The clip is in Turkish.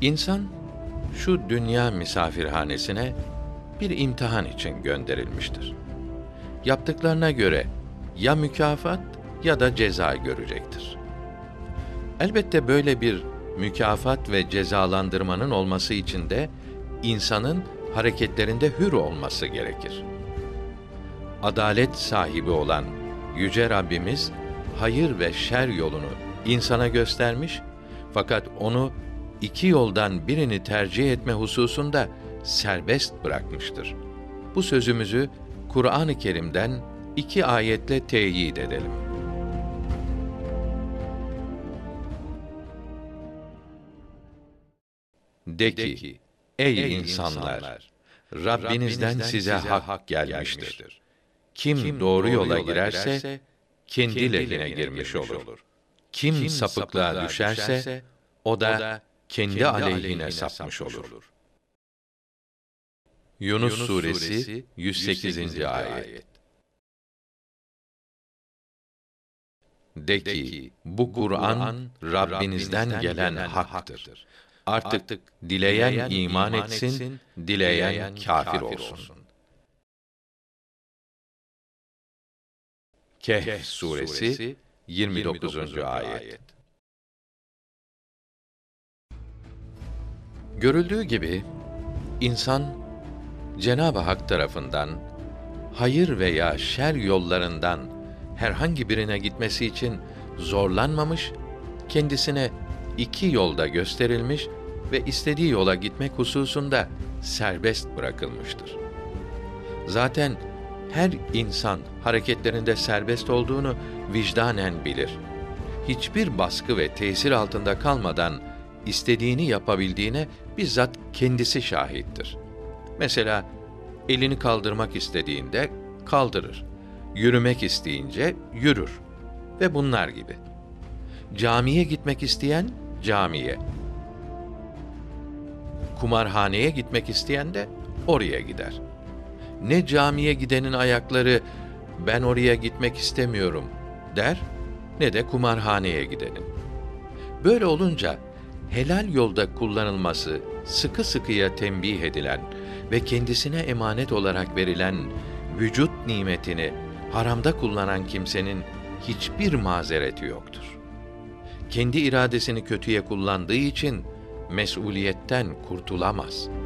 İnsan şu dünya misafirhanesine bir imtihan için gönderilmiştir. Yaptıklarına göre ya mükafat ya da ceza görecektir. Elbette böyle bir mükafat ve cezalandırmanın olması için de insanın hareketlerinde hür olması gerekir. Adalet sahibi olan yüce Rabbimiz hayır ve şer yolunu insana göstermiş fakat onu iki yoldan birini tercih etme hususunda serbest bırakmıştır. Bu sözümüzü Kur'an-ı Kerim'den iki ayetle teyit edelim. De ki, ey insanlar, Rabbinizden size hak gelmiştir. Kim doğru yola girerse, kendi lehine girmiş olur. Kim sapıklığa düşerse, o da kendi aleyhine sapmış olur. Yunus suresi 108. ayet. De ki, bu Kur'an Rabbinizden gelen haktır. Artık dileyen iman etsin, dileyen kafir olsun. Kehf suresi 29. ayet. Görüldüğü gibi insan Cenab-ı Hak tarafından hayır veya şer yollarından herhangi birine gitmesi için zorlanmamış, kendisine iki yolda gösterilmiş ve istediği yola gitmek hususunda serbest bırakılmıştır. Zaten her insan hareketlerinde serbest olduğunu vicdanen bilir. Hiçbir baskı ve tesir altında kalmadan istediğini yapabildiğine bizzat kendisi şahittir. Mesela elini kaldırmak istediğinde kaldırır. Yürümek isteyince yürür ve bunlar gibi. Camiye gitmek isteyen camiye. Kumarhaneye gitmek isteyen de oraya gider. Ne camiye gidenin ayakları ben oraya gitmek istemiyorum der ne de kumarhaneye gidenin. Böyle olunca helal yolda kullanılması sıkı sıkıya tembih edilen ve kendisine emanet olarak verilen vücut nimetini haramda kullanan kimsenin hiçbir mazereti yoktur. Kendi iradesini kötüye kullandığı için mesuliyetten kurtulamaz.''